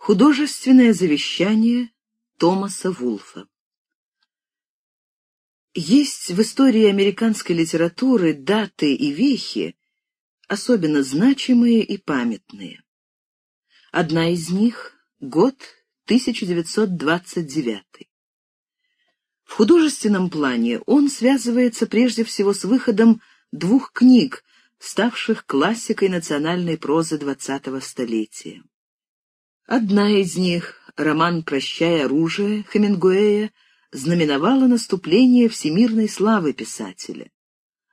Художественное завещание Томаса Вулфа Есть в истории американской литературы даты и вехи, особенно значимые и памятные. Одна из них — год 1929. В художественном плане он связывается прежде всего с выходом двух книг, ставших классикой национальной прозы XX столетия. Одна из них, роман «Прощай оружие» Хемингуэя, знаменовала наступление всемирной славы писателя.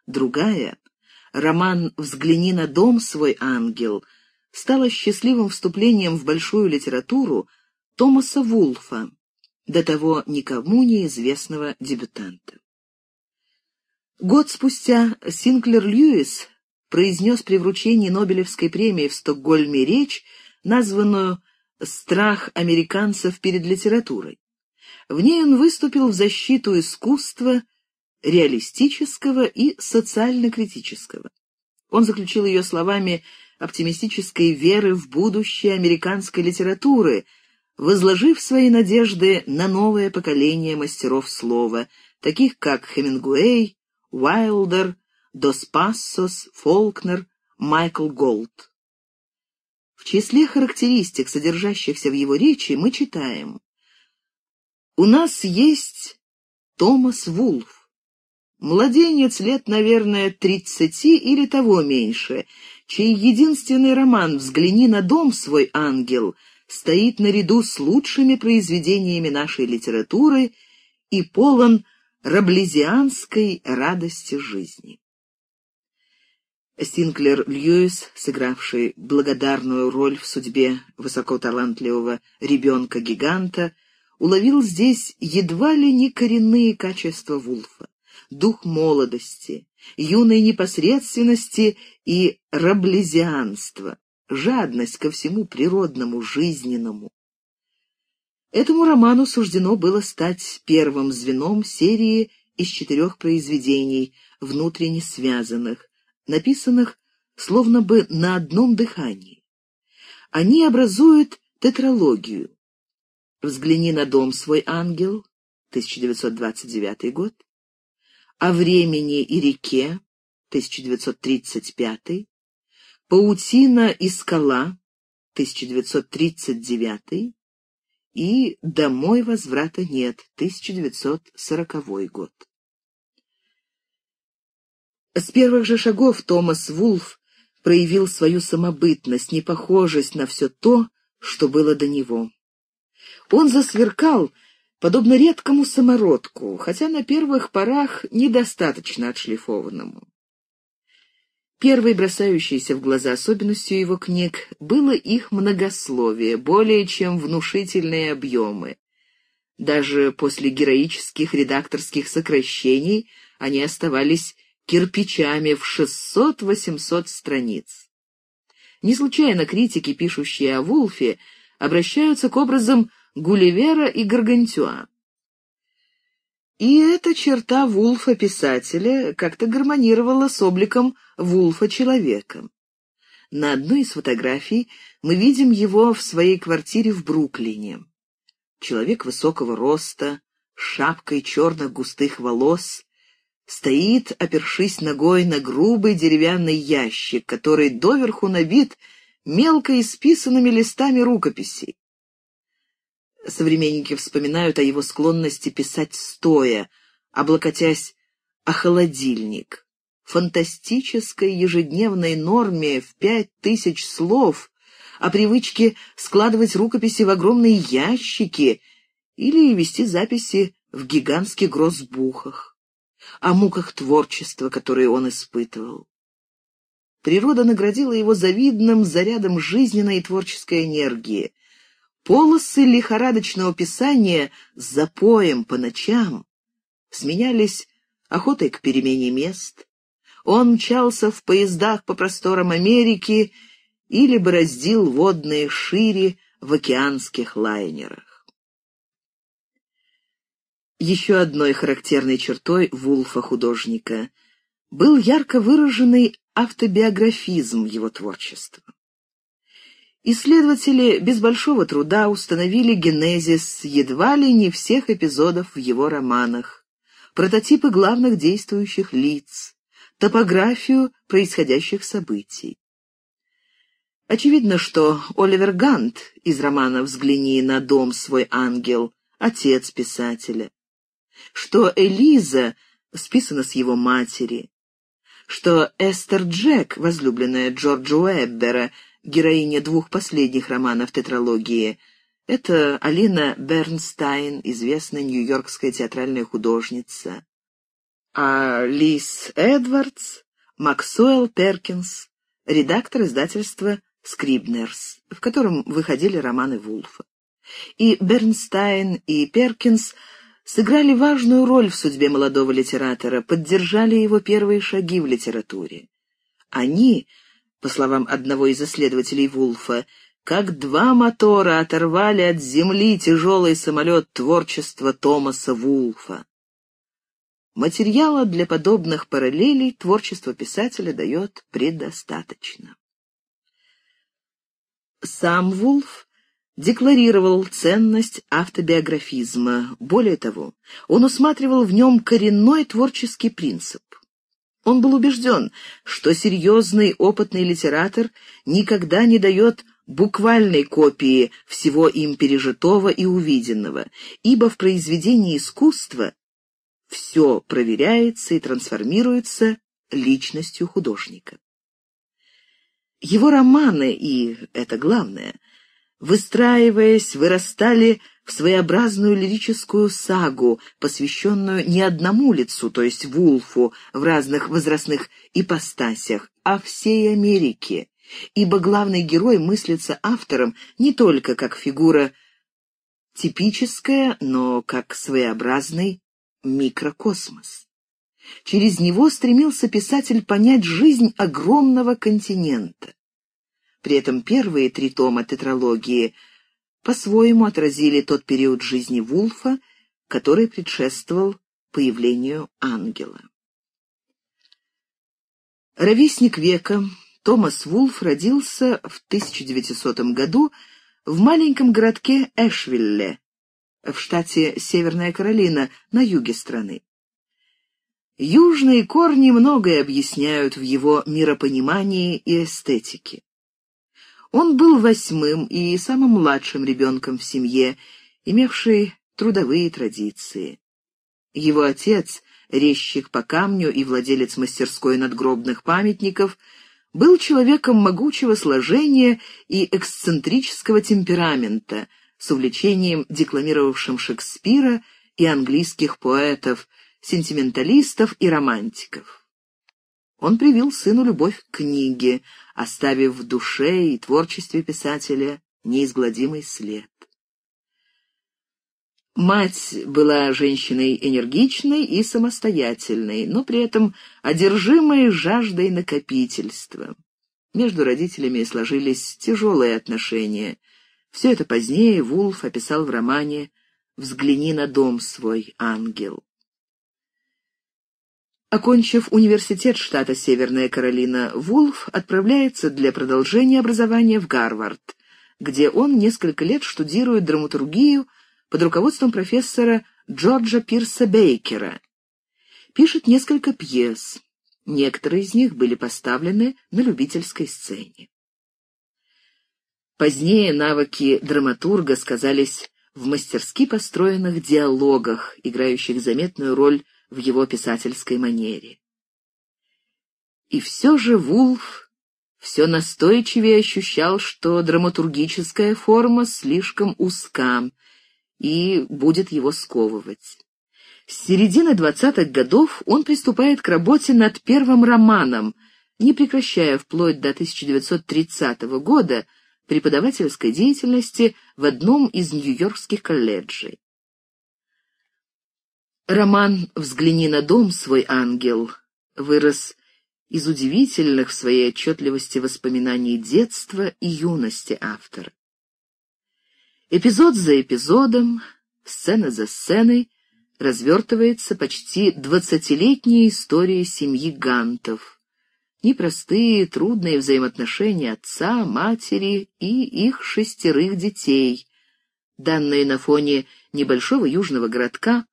Другая, роман «Взгляни на дом свой, ангел», стала счастливым вступлением в большую литературу Томаса Вулфа, до того никому неизвестного дебютанта. Год спустя Синклер Льюис произнес при вручении Нобелевской премии в Стокгольме речь, названную страх американцев перед литературой. В ней он выступил в защиту искусства реалистического и социально-критического. Он заключил ее словами оптимистической веры в будущее американской литературы, возложив свои надежды на новое поколение мастеров слова, таких как Хемингуэй, Уайлдер, Дос Пассос, Фолкнер, Майкл Голд. Числе характеристик, содержащихся в его речи, мы читаем «У нас есть Томас Вулф, младенец лет, наверное, тридцати или того меньше, чей единственный роман «Взгляни на дом свой, ангел» стоит наряду с лучшими произведениями нашей литературы и полон раблезианской радости жизни. Синклер Льюис, сыгравший благодарную роль в судьбе высокоталантливого ребенка-гиганта, уловил здесь едва ли не коренные качества Вулфа, дух молодости, юной непосредственности и раблезианства, жадность ко всему природному, жизненному. Этому роману суждено было стать первым звеном серии из четырех произведений, внутренне связанных, написанных словно бы на одном дыхании. Они образуют тетралогию. «Взгляни на дом свой, ангел», 1929 год, «О времени и реке», 1935, «Паутина и скала», 1939 и «Домой возврата нет», 1940 год. С первых же шагов Томас Вулф проявил свою самобытность, непохожесть на все то, что было до него. Он засверкал, подобно редкому самородку, хотя на первых порах недостаточно отшлифованному. Первой бросающейся в глаза особенностью его книг было их многословие, более чем внушительные объемы. Даже после героических редакторских сокращений они оставались кирпичами в 600-800 страниц. Не случайно критики, пишущие о Вулфе, обращаются к образам Гулливера и Гаргантюа. И эта черта Вулфа-писателя как-то гармонировала с обликом Вулфа-человека. На одной из фотографий мы видим его в своей квартире в Бруклине. Человек высокого роста, с шапкой черных густых волос, стоит, опершись ногой на грубый деревянный ящик, который доверху набит мелко исписанными листами рукописей. Современники вспоминают о его склонности писать стоя, облокотясь о холодильник. Фантастической ежедневной норме в пять тысяч слов, о привычке складывать рукописи в огромные ящики или вести записи в гигантских грозбухах о муках творчества, которые он испытывал. Природа наградила его завидным зарядом жизненной и творческой энергии. Полосы лихорадочного писания с запоем по ночам сменялись охотой к перемене мест. Он мчался в поездах по просторам Америки или бороздил водные шире в океанских лайнерах. Еще одной характерной чертой Вулфа-художника был ярко выраженный автобиографизм его творчества. Исследователи без большого труда установили генезис едва ли не всех эпизодов в его романах, прототипы главных действующих лиц, топографию происходящих событий. Очевидно, что Оливер Гант из романа «Взгляни на дом свой ангел» — отец писателя, что Элиза списана с его матери, что Эстер Джек, возлюбленная Джорджа Уэббера, героиня двух последних романов тетралогии, это Алина Бернстайн, известная нью-йоркская театральная художница, а Лис Эдвардс — Максуэлл Перкинс, редактор издательства «Скрибнерс», в котором выходили романы Вулфа. И Бернстайн, и Перкинс — сыграли важную роль в судьбе молодого литератора, поддержали его первые шаги в литературе. Они, по словам одного из исследователей Вулфа, как два мотора оторвали от земли тяжелый самолет творчества Томаса Вулфа. Материала для подобных параллелей творчество писателя дает предостаточно. Сам Вулф декларировал ценность автобиографизма. Более того, он усматривал в нем коренной творческий принцип. Он был убежден, что серьезный опытный литератор никогда не дает буквальной копии всего им пережитого и увиденного, ибо в произведении искусства все проверяется и трансформируется личностью художника. Его романы, и это главное, выстраиваясь, вырастали в своеобразную лирическую сагу, посвященную не одному лицу, то есть Вулфу, в разных возрастных ипостасях, а всей Америке, ибо главный герой мыслится автором не только как фигура типическая, но как своеобразный микрокосмос. Через него стремился писатель понять жизнь огромного континента. При этом первые три тома тетралогии по-своему отразили тот период жизни Вулфа, который предшествовал появлению ангела. Ровесник века Томас Вулф родился в 1900 году в маленьком городке Эшвилле в штате Северная Каролина на юге страны. Южные корни многое объясняют в его миропонимании и эстетике. Он был восьмым и самым младшим ребенком в семье, имевшей трудовые традиции. Его отец, резчик по камню и владелец мастерской надгробных памятников, был человеком могучего сложения и эксцентрического темперамента, с увлечением декламировавшим Шекспира и английских поэтов, сентименталистов и романтиков. Он привил сыну любовь к книге, оставив в душе и творчестве писателя неизгладимый след. Мать была женщиной энергичной и самостоятельной, но при этом одержимой жаждой накопительства. Между родителями сложились тяжелые отношения. Все это позднее Вулф описал в романе «Взгляни на дом свой, ангел». Окончив университет штата Северная Каролина, Вулф отправляется для продолжения образования в Гарвард, где он несколько лет штудирует драматургию под руководством профессора Джорджа Пирса Бейкера. Пишет несколько пьес. Некоторые из них были поставлены на любительской сцене. Позднее навыки драматурга сказались в мастерски построенных диалогах, играющих заметную роль в его писательской манере. И все же Вулф все настойчивее ощущал, что драматургическая форма слишком узка и будет его сковывать. С середины двадцатых годов он приступает к работе над первым романом, не прекращая вплоть до 1930 года преподавательской деятельности в одном из нью-йоркских колледжей. Роман «Взгляни на дом свой, ангел» вырос из удивительных в своей отчетливости воспоминаний детства и юности автора. Эпизод за эпизодом, сцена за сценой развертывается почти двадцатилетняя история семьи Гантов, непростые, трудные взаимоотношения отца, матери и их шестерых детей, данные на фоне небольшого южного городка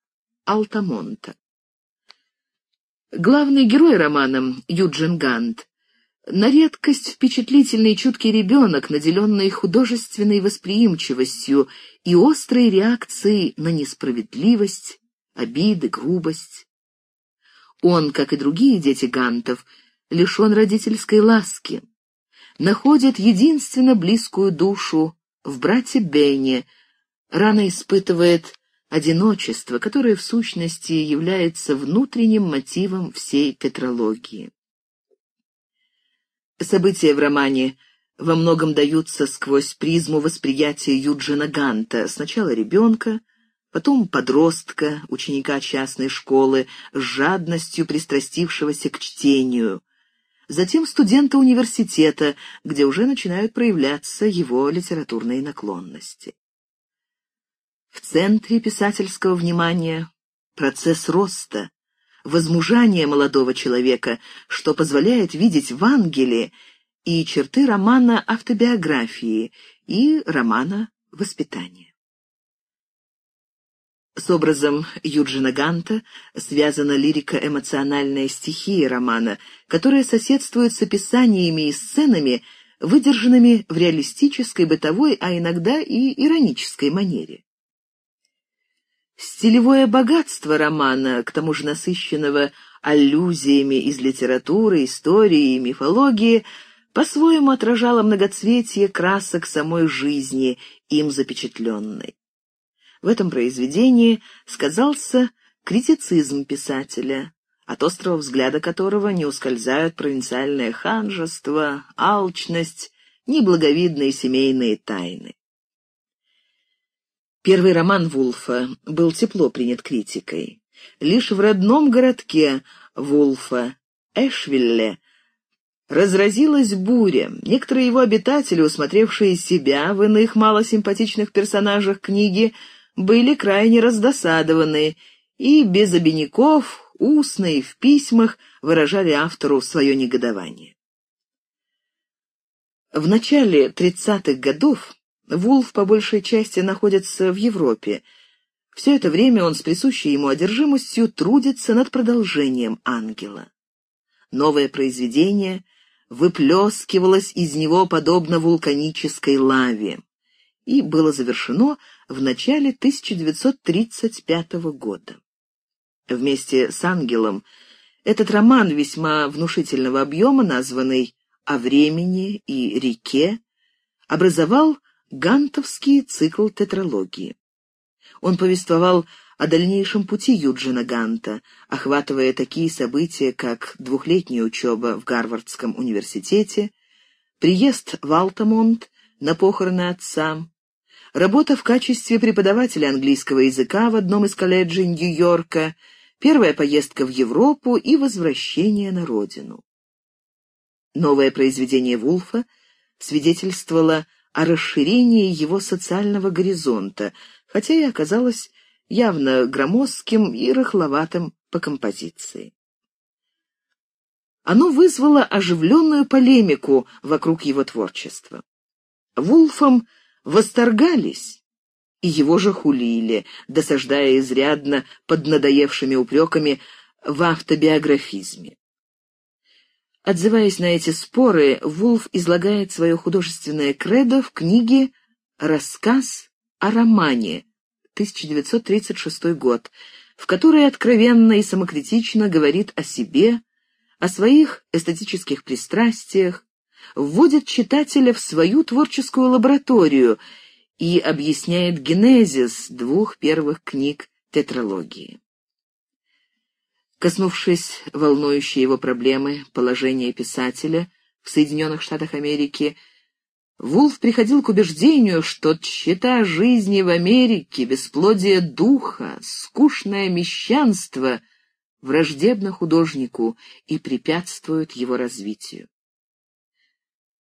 Алтамонта. Главный герой романа Юджин Гант на редкость впечатлительный и чуткий ребенок, наделенный художественной восприимчивостью и острой реакцией на несправедливость, обиды, грубость. Он, как и другие дети Гантов, лишен родительской ласки, находит единственно близкую душу в брате Бене, рано испытывает одиночество, которое в сущности является внутренним мотивом всей тетралогии. События в романе во многом даются сквозь призму восприятия Юджина Ганта, сначала ребенка, потом подростка, ученика частной школы, с жадностью пристрастившегося к чтению, затем студента университета, где уже начинают проявляться его литературные наклонности. В центре писательского внимания процесс роста, возмужание молодого человека, что позволяет видеть в ангеле и черты романа автобиографии и романа воспитания. С образом Юджина Ганта связана лирико-эмоциональная стихия романа, которая соседствует с описаниями и сценами, выдержанными в реалистической, бытовой, а иногда и иронической манере. Стилевое богатство романа, к тому же насыщенного аллюзиями из литературы, истории и мифологии, по-своему отражало многоцветие красок самой жизни, им запечатленной. В этом произведении сказался критицизм писателя, от острого взгляда которого не ускользают провинциальное ханжество, алчность, неблаговидные семейные тайны. Первый роман Вулфа был тепло принят критикой. Лишь в родном городке Вулфа, Эшвилле, разразилась буря. Некоторые его обитатели, усмотревшие себя в иных малосимпатичных персонажах книги, были крайне раздосадованы и без обиняков, устно и в письмах выражали автору свое негодование. В начале 30-х годов Вулф по большей части находится в Европе. Все это время он с присущей ему одержимостью трудится над продолжением «Ангела». Новое произведение выплескивалось из него подобно вулканической лаве и было завершено в начале 1935 года. Вместе с «Ангелом» этот роман весьма внушительного объема, названный «О времени и реке», образовал Гантовский цикл тетралогии. Он повествовал о дальнейшем пути Юджина Ганта, охватывая такие события, как двухлетняя учеба в Гарвардском университете, приезд в Алтамонт на похороны отца, работа в качестве преподавателя английского языка в одном из колледжей Нью-Йорка, первая поездка в Европу и возвращение на родину. Новое произведение Вулфа свидетельствовало о расширении его социального горизонта, хотя и оказалось явно громоздким и рыхловатым по композиции. Оно вызвало оживленную полемику вокруг его творчества. Вулфом восторгались, и его же хулили, досаждая изрядно под надоевшими упреками в автобиографизме. Отзываясь на эти споры, Вулф излагает свое художественное кредо в книге «Рассказ о романе» 1936 год, в которой откровенно и самокритично говорит о себе, о своих эстетических пристрастиях, вводит читателя в свою творческую лабораторию и объясняет генезис двух первых книг тетралогии. Коснувшись волнующей его проблемы положения писателя в Соединенных Штатах Америки, Вулф приходил к убеждению, что тщета жизни в Америке, бесплодие духа, скучное мещанство враждебно художнику и препятствуют его развитию.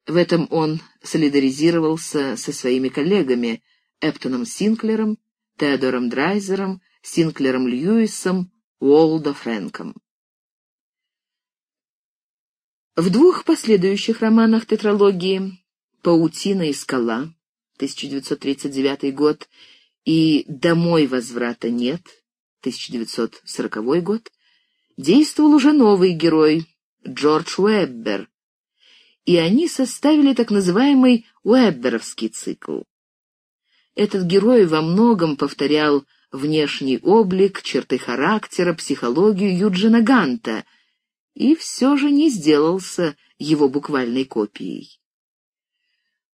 В этом он солидаризировался со своими коллегами Эптоном Синклером, Теодором Драйзером, Синклером Льюисом, Уолда Фрэнком. В двух последующих романах тетралогии «Паутина и скала» 1939 год и «Домой возврата нет» 1940 год действовал уже новый герой Джордж Уэббер, и они составили так называемый Уэбберовский цикл. Этот герой во многом повторял внешний облик, черты характера, психологию Юджина Ганта и все же не сделался его буквальной копией.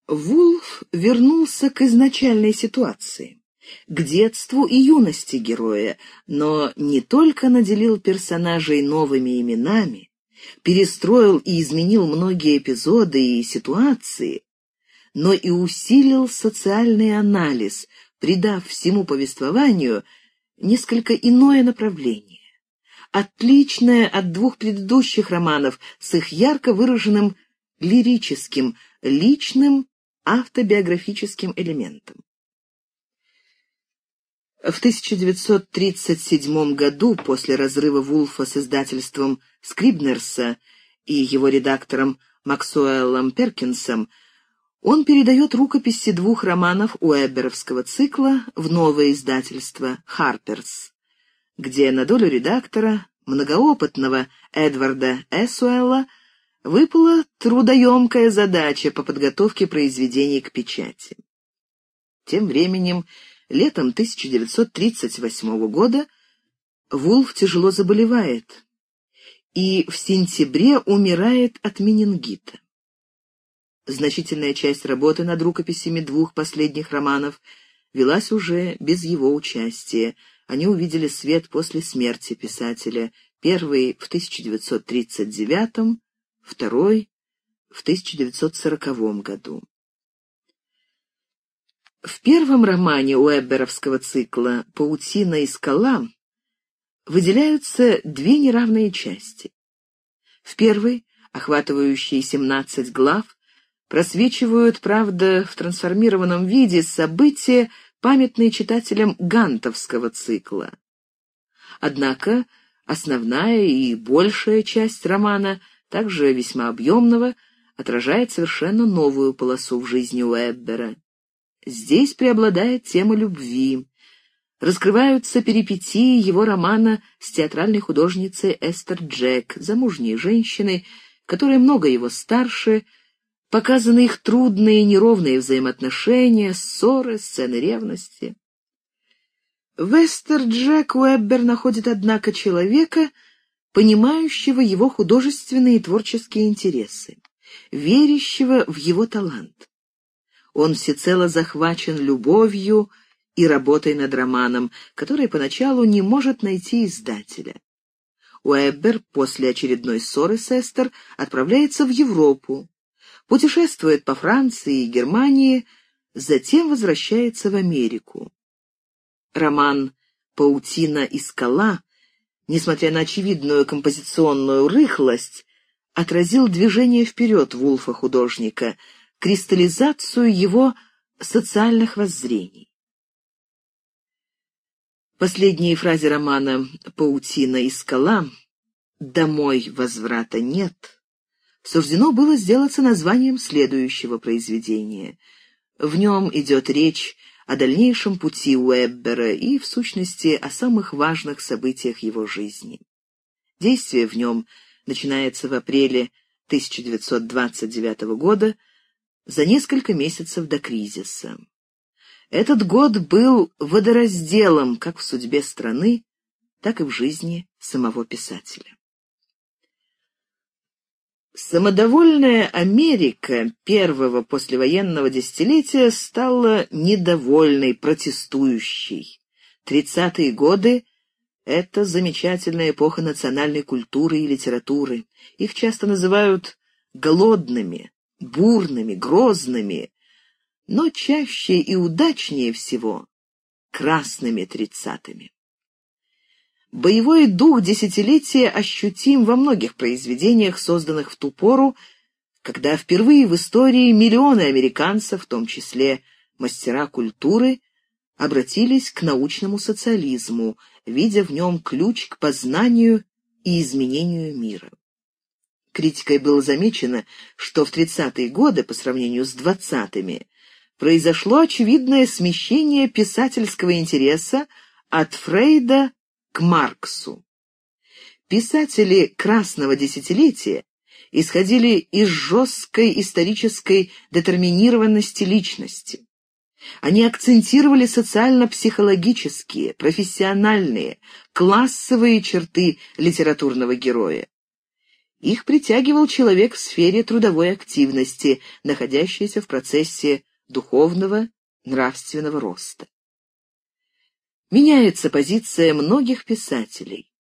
Вулф вернулся к изначальной ситуации, к детству и юности героя, но не только наделил персонажей новыми именами, перестроил и изменил многие эпизоды и ситуации, но и усилил социальный анализ, придав всему повествованию несколько иное направление, отличное от двух предыдущих романов с их ярко выраженным лирическим, личным автобиографическим элементом. В 1937 году, после разрыва Вулфа с издательством Скрибнерса и его редактором Максуэллом Перкинсом, он передает рукописи двух романов Уэбберовского цикла в новое издательство «Харперс», где на долю редактора, многоопытного Эдварда Эсуэлла, выпала трудоемкая задача по подготовке произведений к печати. Тем временем, летом 1938 года, Вулф тяжело заболевает и в сентябре умирает от менингита. Значительная часть работы над рукописями двух последних романов велась уже без его участия. Они увидели свет после смерти писателя, первый в 1939 второй — в 1940 году. В первом романе Уэбберовского цикла «Паутина и скала» выделяются две неравные части. В первой, охватывающей 17 глав, просвечивают, правда, в трансформированном виде события, памятные читателям Гантовского цикла. Однако основная и большая часть романа — также весьма объемного, отражает совершенно новую полосу в жизни Уэббера. Здесь преобладает тема любви. Раскрываются перипетии его романа с театральной художницей Эстер Джек, замужней женщиной, которая много его старше, показаны их трудные неровные взаимоотношения, ссоры, сцены ревности. В Эстер Джек Уэббер находит, однако, человека — понимающего его художественные и творческие интересы, верящего в его талант. Он всецело захвачен любовью и работой над романом, который поначалу не может найти издателя. Уэббер после очередной ссоры с Эстер отправляется в Европу, путешествует по Франции и Германии, затем возвращается в Америку. Роман «Паутина и скала» несмотря на очевидную композиционную рыхлость, отразил движение вперед Вулфа-художника, кристаллизацию его социальных воззрений. Последние фразы романа «Паутина и скала» «Домой возврата нет» суждено было сделаться названием следующего произведения. В нем идет речь о дальнейшем пути Уэббера и, в сущности, о самых важных событиях его жизни. Действие в нем начинается в апреле 1929 года, за несколько месяцев до кризиса. Этот год был водоразделом как в судьбе страны, так и в жизни самого писателя. Самодовольная Америка первого послевоенного десятилетия стала недовольной, протестующей. Тридцатые годы — это замечательная эпоха национальной культуры и литературы. Их часто называют голодными, бурными, грозными, но чаще и удачнее всего — красными тридцатыми. Боевой дух десятилетия ощутим во многих произведениях, созданных в ту пору, когда впервые в истории миллионы американцев, в том числе мастера культуры, обратились к научному социализму, видя в нем ключ к познанию и изменению мира. Критикой было замечено, что в 30-е годы, по сравнению с 20-ми, произошло очевидное смещение писательского интереса от Фрейда к Марксу. Писатели «красного десятилетия» исходили из жесткой исторической детерминированности личности. Они акцентировали социально-психологические, профессиональные, классовые черты литературного героя. Их притягивал человек в сфере трудовой активности, находящийся в процессе духовного, нравственного роста. Меняется позиция многих писателей.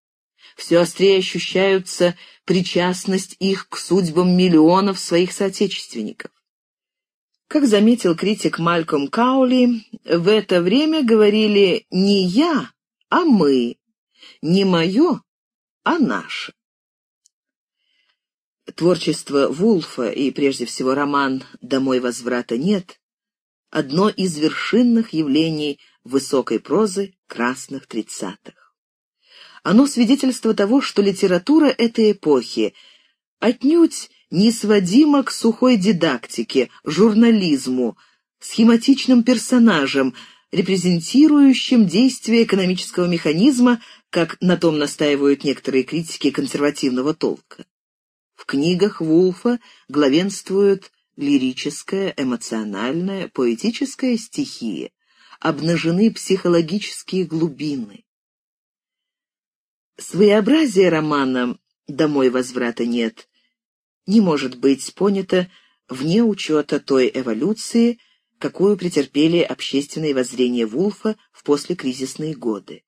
Все острее ощущаются причастность их к судьбам миллионов своих соотечественников. Как заметил критик Мальком Каули, в это время говорили не я, а мы, не мое, а наше. Творчество Вулфа и, прежде всего, роман «Домой возврата нет» — одно из вершинных явлений высокой прозы красных тридцатых. Оно свидетельство того, что литература этой эпохи отнюдь не сводима к сухой дидактике, журнализму, схематичным персонажам, репрезентирующим действия экономического механизма, как на том настаивают некоторые критики консервативного толка. В книгах Вулфа главенствуют лирическая, эмоциональная, поэтическая стихия, обнажены психологические глубины. Своеобразие романа «Домой возврата нет» не может быть понято вне учета той эволюции, какую претерпели общественные воззрения Вулфа в послекризисные годы.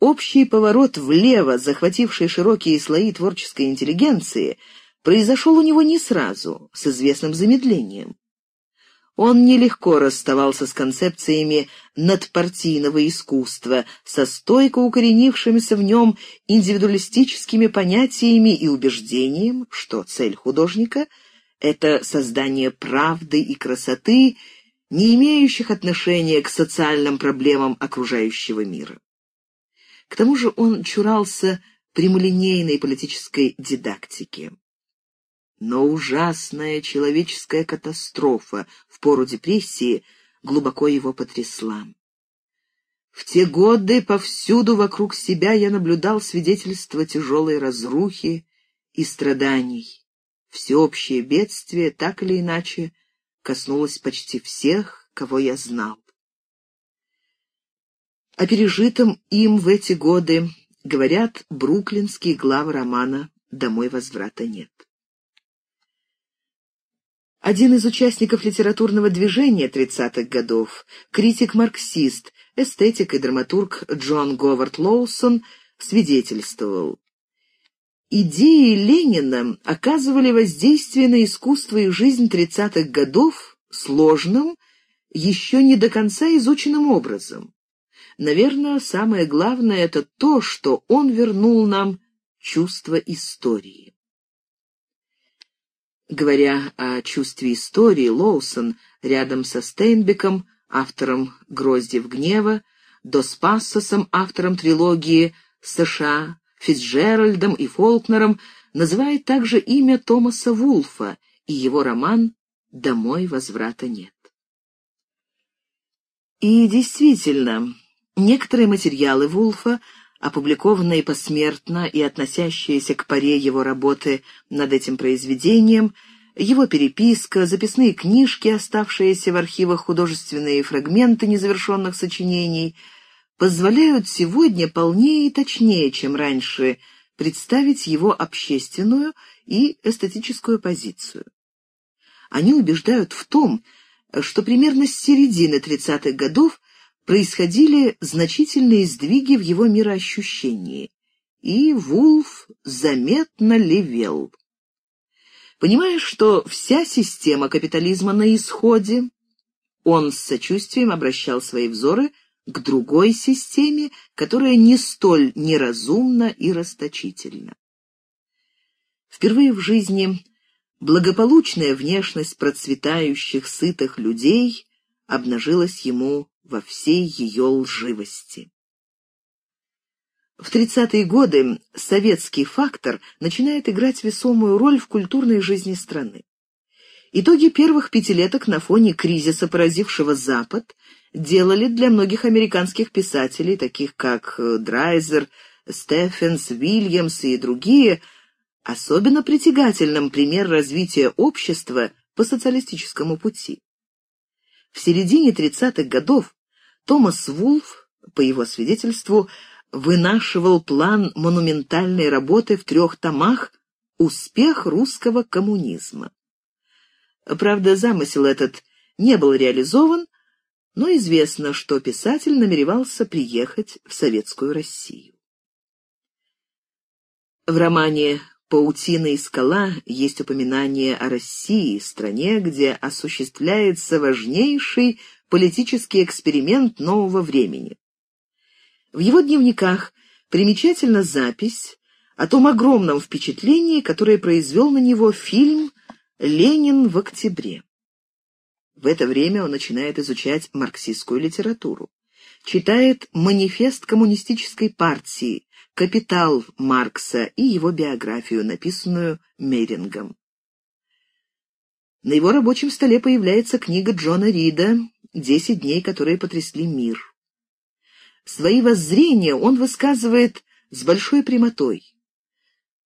Общий поворот влево, захвативший широкие слои творческой интеллигенции, произошел у него не сразу, с известным замедлением. Он нелегко расставался с концепциями надпартийного искусства, со стойко укоренившимися в нем индивидуалистическими понятиями и убеждением, что цель художника — это создание правды и красоты, не имеющих отношения к социальным проблемам окружающего мира. К тому же он чурался прямолинейной политической дидактики. Но ужасная человеческая катастрофа в пору депрессии глубоко его потрясла. В те годы повсюду вокруг себя я наблюдал свидетельства тяжелой разрухи и страданий. Всеобщее бедствие, так или иначе, коснулось почти всех, кого я знал. О пережитом им в эти годы говорят бруклинские главы романа «Домой возврата нет». Один из участников литературного движения 30-х годов, критик-марксист, эстетик и драматург Джон Говард Лоусон свидетельствовал. Идеи Ленина оказывали воздействие на искусство и жизнь 30-х годов сложным, еще не до конца изученным образом. Наверное, самое главное — это то, что он вернул нам чувство истории. Говоря о чувстве истории, Лоусон рядом со Стейнбеком, автором «Гроздьев гнева», Дос Пассосом, автором трилогии США, Фицджеральдом и Фолкнером, называет также имя Томаса Вулфа и его роман «Домой возврата нет». И действительно, некоторые материалы Вулфа опубликованные посмертно и относящиеся к паре его работы над этим произведением, его переписка, записные книжки, оставшиеся в архивах художественные фрагменты незавершенных сочинений, позволяют сегодня полнее и точнее, чем раньше, представить его общественную и эстетическую позицию. Они убеждают в том, что примерно с середины 30-х годов происходили значительные сдвиги в его мироощущении, и Вулф заметно левел. Понимая, что вся система капитализма на исходе, он с сочувствием обращал свои взоры к другой системе, которая не столь неразумна и расточительна. Впервые в жизни благополучная внешность процветающих, сытых людей обнажилась ему во всей ее лживости. В 30-е годы советский фактор начинает играть весомую роль в культурной жизни страны. Итоги первых пятилеток на фоне кризиса, поразившего Запад, делали для многих американских писателей, таких как э, Драйзер, Стефенс, Вильямс и другие, особенно притягательным пример развития общества по социалистическому пути. В середине 30-х годов Томас Вулф, по его свидетельству, вынашивал план монументальной работы в трех томах «Успех русского коммунизма». Правда, замысел этот не был реализован, но известно, что писатель намеревался приехать в Советскую Россию. В романе «Паутина и скала» есть упоминание о России, стране, где осуществляется важнейший политический эксперимент нового времени. В его дневниках примечательна запись о том огромном впечатлении, которое произвел на него фильм «Ленин в октябре». В это время он начинает изучать марксистскую литературу. Читает манифест коммунистической партии, «Капитал» Маркса и его биографию, написанную Мерингом. На его рабочем столе появляется книга Джона Рида «Десять дней, которые потрясли мир». Свои воззрения он высказывает с большой прямотой.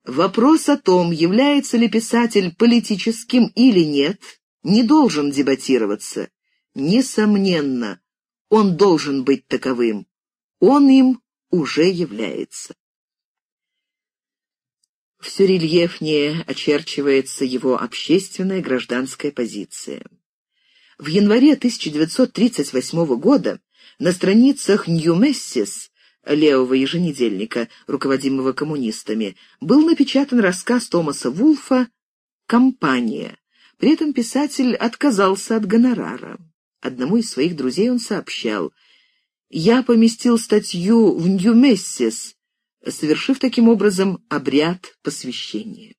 Вопрос о том, является ли писатель политическим или нет, не должен дебатироваться. Несомненно, он должен быть таковым. Он им уже является. Все рельефнее очерчивается его общественная гражданская позиция. В январе 1938 года на страницах «Нью-Мессис» левого еженедельника, руководимого коммунистами, был напечатан рассказ Томаса Вулфа «Компания». При этом писатель отказался от гонорара. Одному из своих друзей он сообщал, «Я поместил статью в «Нью-Мессис», совершив таким образом обряд посвящения.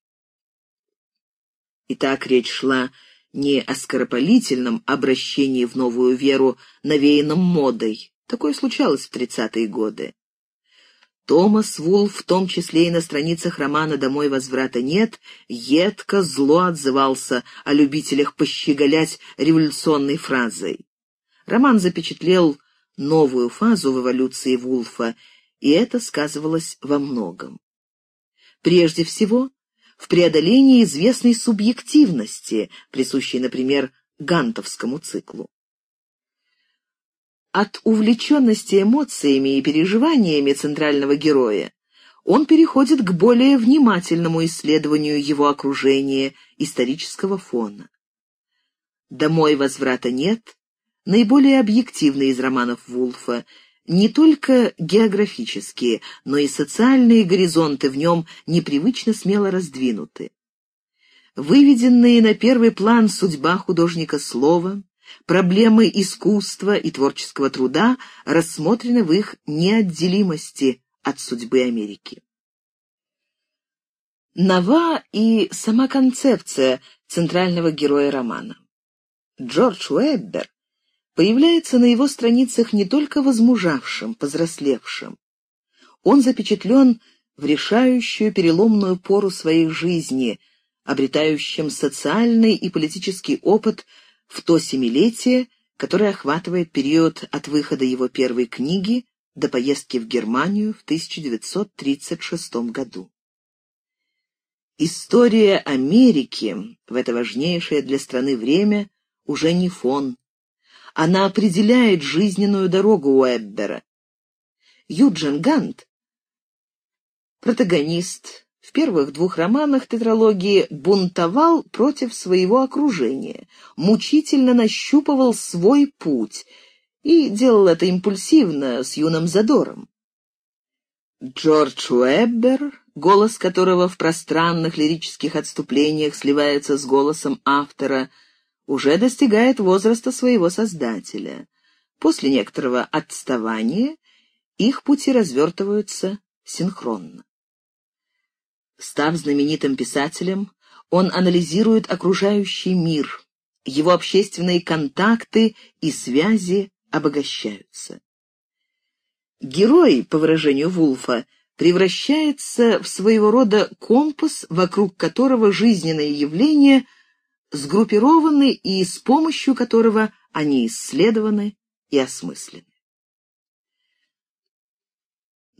Итак, речь шла не о скоропалительном обращении в новую веру, навеянном модой. Такое случалось в тридцатые годы. Томас Вулф, в том числе и на страницах романа «Домой возврата нет», едко зло отзывался о любителях пощеголять революционной фразой. Роман запечатлел новую фазу в эволюции Вулфа, и это сказывалось во многом. Прежде всего, в преодолении известной субъективности, присущей, например, гантовскому циклу. От увлеченности эмоциями и переживаниями центрального героя он переходит к более внимательному исследованию его окружения, исторического фона. «Домой возврата нет» — наиболее объективный из романов Вулфа, не только географические, но и социальные горизонты в нем непривычно смело раздвинуты. Выведенные на первый план судьба художника слова, проблемы искусства и творческого труда рассмотрены в их неотделимости от судьбы Америки. Нова и сама концепция центрального героя романа. Джордж Уэббер появляется на его страницах не только возмужавшим, повзрослевшим. Он запечатлен в решающую переломную пору своей жизни, обретающим социальный и политический опыт в то семилетие, которое охватывает период от выхода его первой книги до поездки в Германию в 1936 году. История Америки в это важнейшее для страны время уже не фон, она определяет жизненную дорогу Уэббера. Юджин Гант, протагонист, в первых двух романах тетралогии бунтовал против своего окружения, мучительно нащупывал свой путь и делал это импульсивно, с юным задором. Джордж Уэббер, голос которого в пространных лирических отступлениях сливается с голосом автора – уже достигает возраста своего создателя. После некоторого отставания их пути развертываются синхронно. Став знаменитым писателем, он анализирует окружающий мир, его общественные контакты и связи обогащаются. Герой, по выражению Вулфа, превращается в своего рода компас, вокруг которого жизненные явления сгруппированы и с помощью которого они исследованы и осмыслены.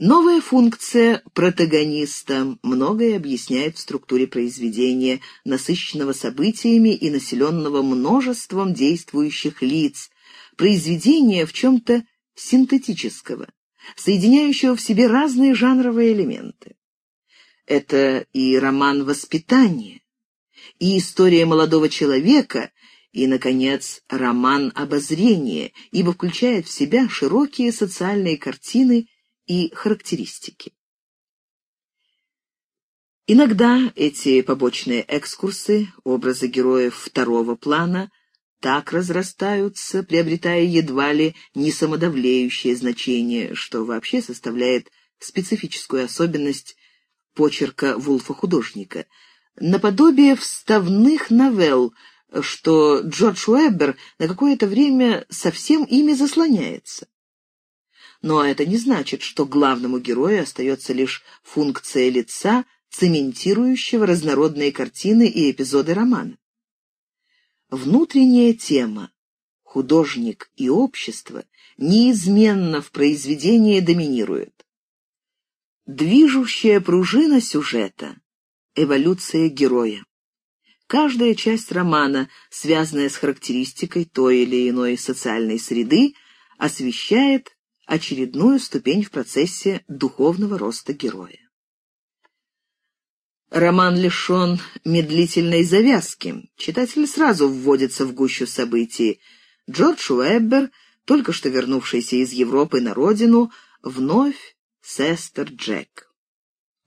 Новая функция протагониста многое объясняет в структуре произведения, насыщенного событиями и населенного множеством действующих лиц, произведения в чем-то синтетического, соединяющего в себе разные жанровые элементы. Это и роман «Воспитание», и история молодого человека, и, наконец, роман «Обозрение», ибо включает в себя широкие социальные картины и характеристики. Иногда эти побочные экскурсы, образы героев второго плана, так разрастаются, приобретая едва ли не самодавлеющее значение, что вообще составляет специфическую особенность почерка Вулфа-художника, наподобие вставных новелл, что Джордж Уэббер на какое-то время совсем ими заслоняется. Но это не значит, что главному герою остается лишь функция лица, цементирующего разнородные картины и эпизоды романа. Внутренняя тема «художник и общество» неизменно в произведении доминирует. Движущая пружина сюжета — эволюция героя. Каждая часть романа, связанная с характеристикой той или иной социальной среды, освещает очередную ступень в процессе духовного роста героя. Роман лишен медлительной завязки. Читатель сразу вводится в гущу событий. Джордж Уэббер, только что вернувшийся из Европы на родину, вновь сестер Джек.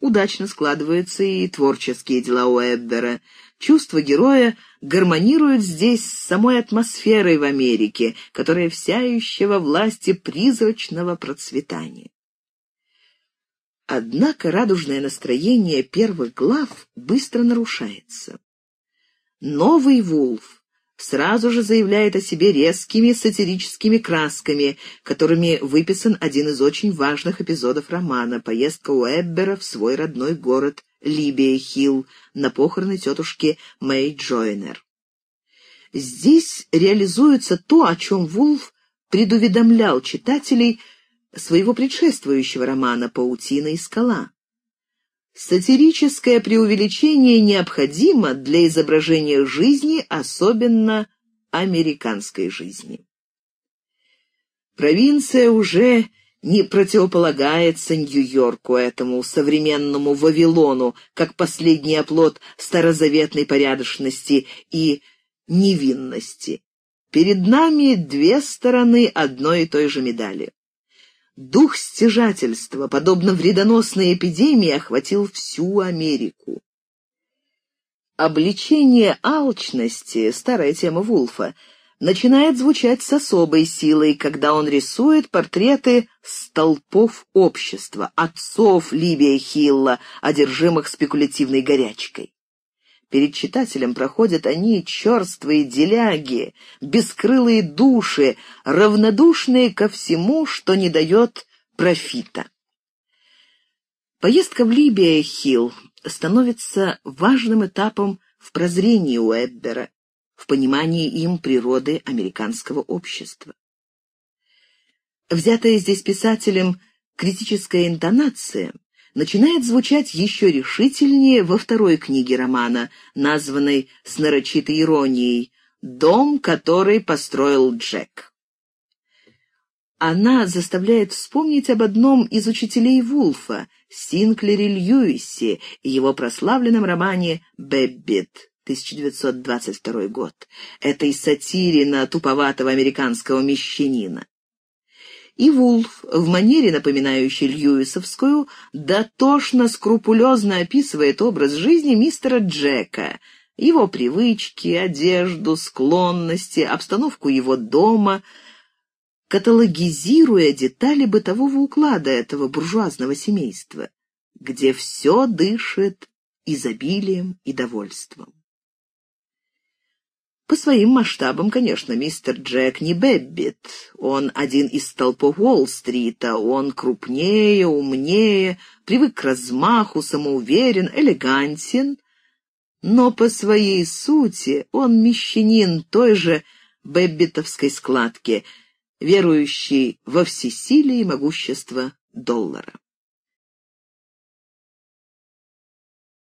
Удачно складываются и творческие дела Уэббера. Чувства героя гармонируют здесь с самой атмосферой в Америке, которая вся еще во власти призрачного процветания. Однако радужное настроение первых глав быстро нарушается. Новый Вулф сразу же заявляет о себе резкими сатирическими красками, которыми выписан один из очень важных эпизодов романа «Поездка Уэббера в свой родной город Либия Хилл на похороны тетушки Мэй Джойнер». Здесь реализуется то, о чем Вулф предуведомлял читателей своего предшествующего романа «Паутина и скала». Сатирическое преувеличение необходимо для изображения жизни, особенно американской жизни. Провинция уже не противополагается Нью-Йорку, этому современному Вавилону, как последний оплот старозаветной порядочности и невинности. Перед нами две стороны одной и той же медали. Дух стяжательства, подобно вредоносной эпидемии, охватил всю Америку. Обличение алчности, старая тема Вулфа, начинает звучать с особой силой, когда он рисует портреты столпов общества, отцов Ливия Хилла, одержимых спекулятивной горячкой. Перед читателем проходят они черствые деляги, бескрылые души, равнодушные ко всему, что не дает профита. Поездка в Либия-Хилл становится важным этапом в прозрении Уэббера, в понимании им природы американского общества. Взятая здесь писателем критическая интонация начинает звучать еще решительнее во второй книге романа, названной с нарочитой иронией «Дом, который построил Джек». Она заставляет вспомнить об одном из учителей Вулфа, Синклере Льюисе, и его прославленном романе «Бэббит» 1922 год, этой сатире на туповатого американского мещанина и Вулф, в манере, напоминающей Льюисовскую, дотошно скрупулезно описывает образ жизни мистера Джека, его привычки, одежду, склонности, обстановку его дома, каталогизируя детали бытового уклада этого буржуазного семейства, где все дышит изобилием и довольством. По своим масштабам, конечно, мистер Джек не Бэббит. Он один из столпов Уолл-стрита. Он крупнее, умнее, привык к размаху, самоуверен, элегантен. Но по своей сути он мещанин той же бэббитовской складки, верующий во всесилие и могущество доллара.